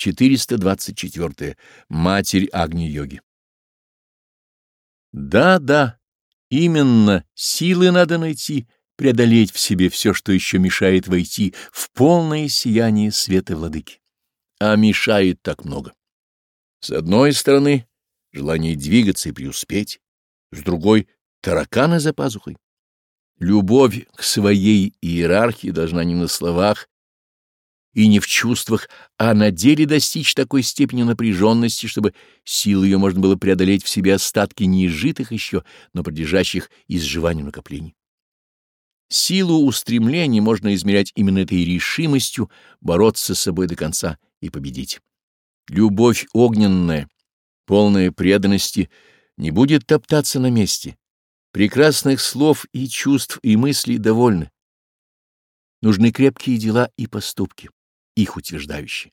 424. Матерь Агни-йоги. Да, да, именно силы надо найти, преодолеть в себе все, что еще мешает войти в полное сияние света владыки. А мешает так много. С одной стороны, желание двигаться и преуспеть, с другой — тараканы за пазухой. Любовь к своей иерархии должна не на словах и не в чувствах, а на деле достичь такой степени напряженности, чтобы силу ее можно было преодолеть в себе остатки неизжитых еще, но подлежащих изживанию накоплений. Силу устремлений можно измерять именно этой решимостью бороться с собой до конца и победить. Любовь огненная, полная преданности, не будет топтаться на месте. Прекрасных слов и чувств и мыслей довольны. Нужны крепкие дела и поступки их утверждающие.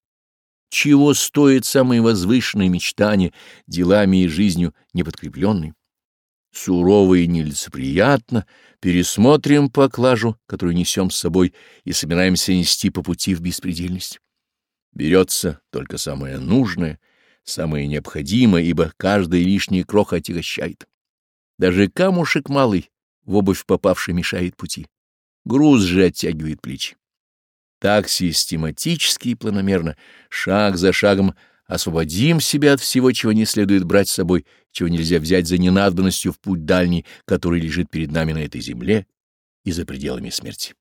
Чего стоят самые возвышенные мечтания делами и жизнью неподкрепленные? Сурово и нелицеприятно пересмотрим поклажу, которую несем с собой и собираемся нести по пути в беспредельность. Берется только самое нужное, самое необходимое, ибо каждый лишний крох отягощает. Даже камушек малый в обувь попавший мешает пути. Груз же оттягивает плечи. Так систематически и планомерно, шаг за шагом освободим себя от всего, чего не следует брать с собой, чего нельзя взять за ненадобностью в путь дальний, который лежит перед нами на этой земле и за пределами смерти.